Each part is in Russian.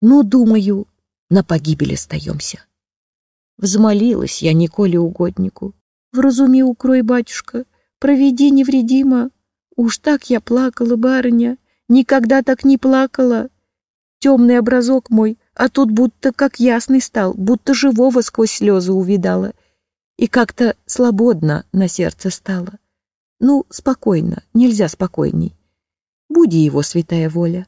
Ну, думаю, на погибель остаемся. Взмолилась я Николе угоднику. Вразуми, укрой, батюшка, проведи невредимо. Уж так я плакала, барыня, никогда так не плакала. Темный образок мой, а тут будто как ясный стал, будто живого сквозь слезы увидала. И как-то свободно на сердце стало. Ну, спокойно, нельзя спокойней. Буди его, святая воля.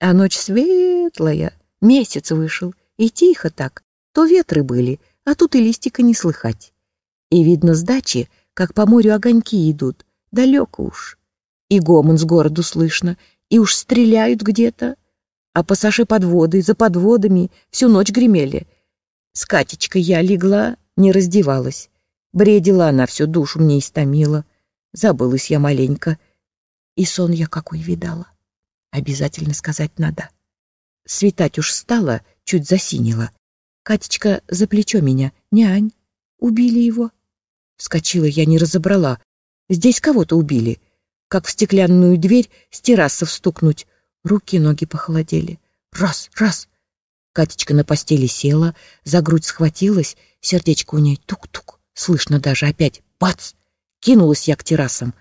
А ночь светлая, месяц вышел, и тихо так. То ветры были, а тут и листика не слыхать. И видно с дачи, как по морю огоньки идут, далеко уж. И гомон с городу слышно, и уж стреляют где-то. А пассажи подводы за подводами всю ночь гремели. С Катечкой я легла, не раздевалась. Бредила она всю душу мне истомила. Забылась я маленько. И сон я какой видала. Обязательно сказать надо. Светать уж стало, чуть засинило. Катечка за плечо меня. Нянь, убили его. Вскочила я, не разобрала. Здесь кого-то убили. Как в стеклянную дверь с террасы встукнуть. Руки и ноги похолодели. Раз, раз. Катечка на постели села, за грудь схватилась, сердечко у ней тук-тук. Слышно даже опять бац! Кинулась я к террасам.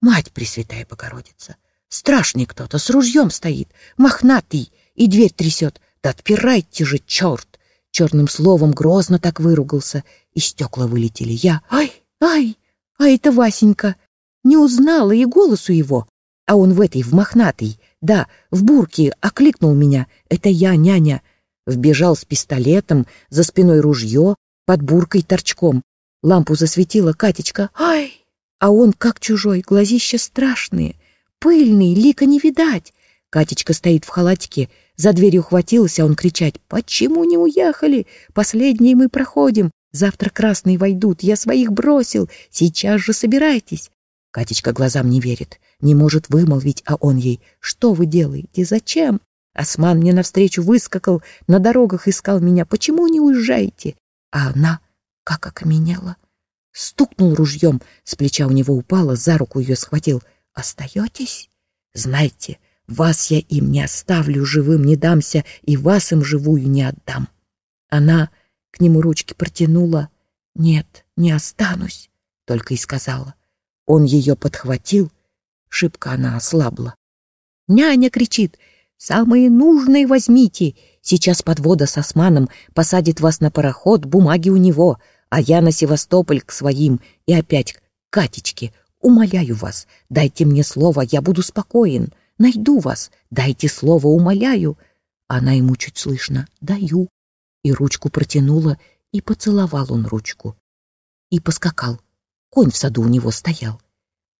Мать Пресвятая Богородица! Страшный кто-то, с ружьем стоит, мохнатый, и дверь трясет. Да отпирайте же, черт! Черным словом грозно так выругался, и стекла вылетели. Я, ай, ай, а это Васенька. Не узнала и голосу его. А он в этой, в мохнатой, да, в бурке, окликнул меня. Это я, няня. Вбежал с пистолетом, за спиной ружье, под буркой торчком. Лампу засветила Катечка. Ай! А он как чужой, глазища страшные, пыльный, лика не видать. Катечка стоит в халатике, за дверью ухватилась, а он кричать «Почему не уехали? Последние мы проходим. Завтра красные войдут. Я своих бросил. Сейчас же собирайтесь». Катечка глазам не верит, не может вымолвить, а он ей «Что вы делаете? Зачем?» Осман мне навстречу выскакал, на дорогах искал меня. «Почему не уезжаете?» А она как окаменела. Стукнул ружьем, с плеча у него упала, за руку ее схватил. «Остаетесь? Знайте, вас я им не оставлю, живым не дамся, и вас им живую не отдам. Она к нему ручки протянула. Нет, не останусь, только и сказала. Он ее подхватил, шибко она ослабла. Няня кричит, самые нужные возьмите. Сейчас подвода с османом посадит вас на пароход, бумаги у него, а я на Севастополь к своим и опять к Катечке. Умоляю вас, дайте мне слово, я буду спокоен. Найду вас, дайте слово, умоляю. Она ему чуть слышно «даю». И ручку протянула, и поцеловал он ручку. И поскакал. Конь в саду у него стоял.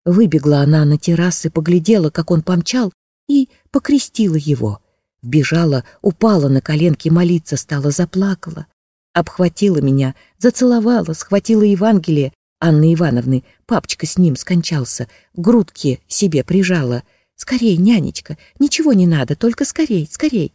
Выбегла она на террасы, поглядела, как он помчал, и покрестила его. Вбежала, упала на коленки молиться стала, заплакала. Обхватила меня, зацеловала, схватила Евангелие Анны Ивановны, папочка с ним скончался, грудки себе прижала — Скорей, нянечка, ничего не надо, только скорей, скорей.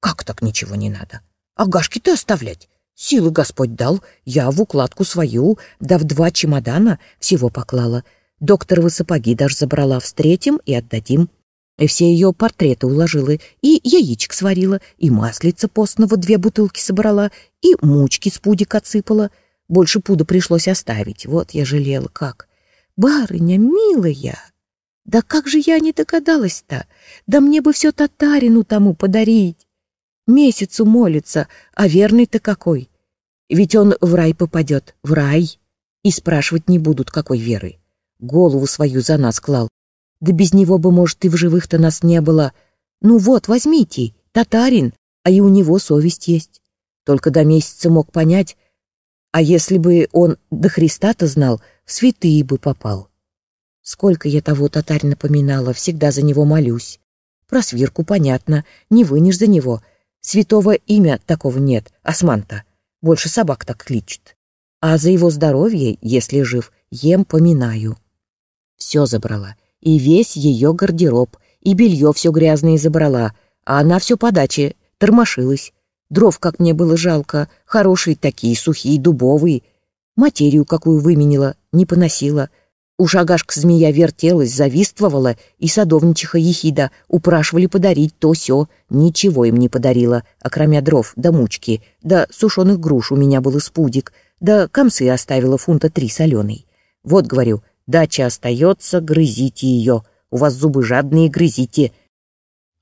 Как так ничего не надо? Агашки-то оставлять? Силы Господь дал, я в укладку свою, да в два чемодана всего поклала. Докторовы сапоги даже забрала, встретим и отдадим. И все ее портреты уложила, и яичек сварила, и маслица постного две бутылки собрала, и мучки с пудик отсыпала. Больше пуда пришлось оставить, вот я жалела как. Барыня, милая, да как же я не догадалась-то? Да мне бы все татарину тому подарить. Месяцу молится, а верный-то какой? Ведь он в рай попадет, в рай. И спрашивать не будут, какой веры. Голову свою за нас клал. Да без него бы, может, и в живых-то нас не было. Ну вот, возьмите, татарин, а и у него совесть есть. Только до месяца мог понять, а если бы он до Христа-то знал, в святые бы попал. Сколько я того татарь напоминала, всегда за него молюсь. Про свирку понятно, не вынешь за него. Святого имя такого нет, османта. Больше собак так кличут. А за его здоровье, если жив, ем поминаю. Все забрала, и весь ее гардероб, и белье все грязное забрала, а она все подачи, тормошилась. Дров, как мне было жалко, хорошие такие, сухие, дубовые. Материю какую выменила, не поносила — Уж агашка-змея вертелась, завиствовала, и садовничиха ехида упрашивали подарить то сё. Ничего им не подарила, окромя дров да мучки, да сушеных груш у меня был испудик, да комсы оставила фунта три соленой. Вот, говорю, дача остается, грызите ее. У вас зубы жадные, грызите.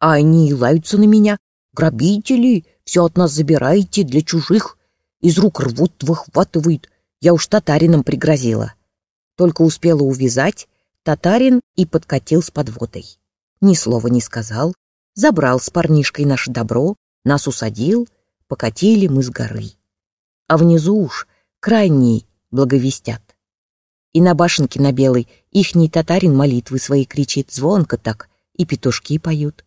А они лаются на меня. Грабители, все от нас забираете для чужих. Из рук рвут, выхватывают. Я уж татарином пригрозила. Только успела увязать, татарин и подкатил с подводой. Ни слова не сказал, забрал с парнишкой наше добро, нас усадил, покатили мы с горы. А внизу уж крайний благовестят. И на башенке на белой ихний татарин молитвы свои кричит звонко так, и петушки поют,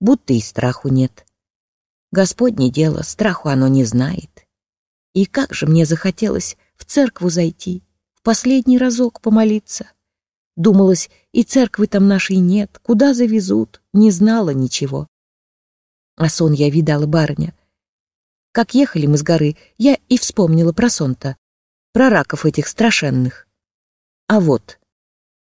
будто и страху нет. Господне дело, страху оно не знает. И как же мне захотелось в церкву зайти, последний разок помолиться. Думалось, и церквы там нашей нет, куда завезут, не знала ничего. А сон я видала, барыня. Как ехали мы с горы, я и вспомнила про сон-то, про раков этих страшенных. А вот,